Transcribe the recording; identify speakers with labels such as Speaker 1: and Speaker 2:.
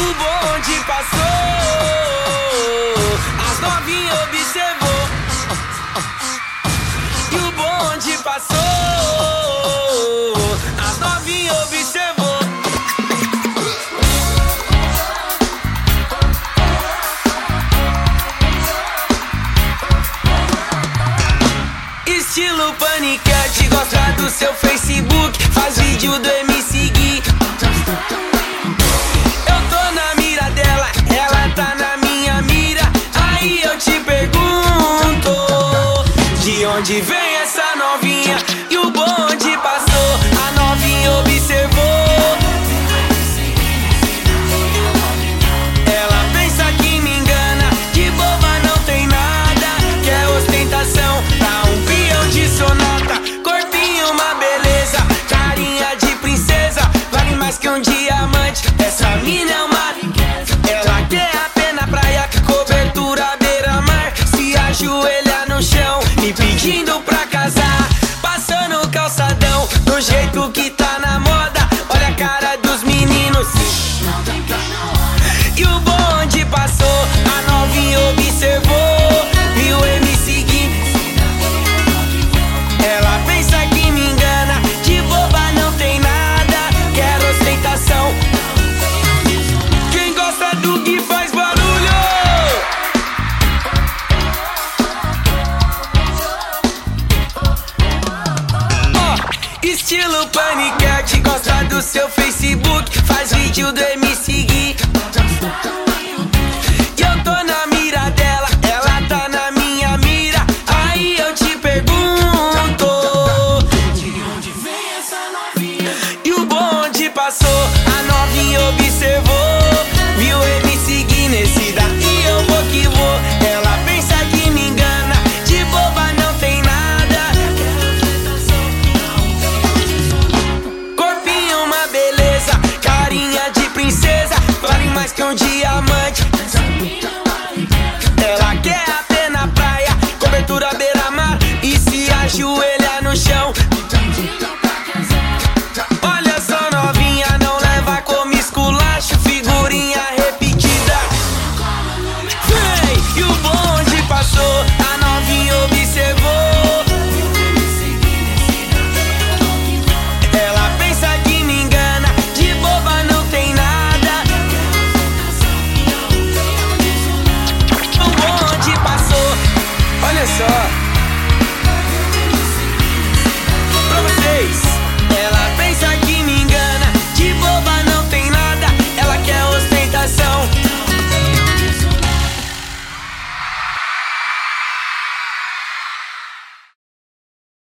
Speaker 1: O bonde passou, as novinhas observou. E o bonde passou, as novinhas observou. Estilo paniquete, gosta do seu Facebook, faz vídeo do onde vem essa novinha? E o bonde passou, a novinha observou. Ela pensa que me engana, de boba não tem nada. Quer ostentação pra um peão de sonata. Corpinho, uma beleza, carinha de princesa. Vale mais que um diamante. Essa mina é uma. Jeito que Estilo paniquete Gosta do seu Facebook Faz vídeo do MC Gui e eu tô na mira dela, ela tá na minha mira. Aí eu te pergunto: De onde vem essa novinha? E o bonde passou, mais que um diamante. Ela quer a pena praia, cobertura beira-mar e se ajoelhar no chão.